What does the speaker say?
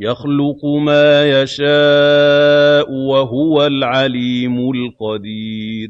يَخْلُقُ مَا يَشَاءُ ۖ وَهُوَ الْعَلِيمُ الْقَدِيرُ.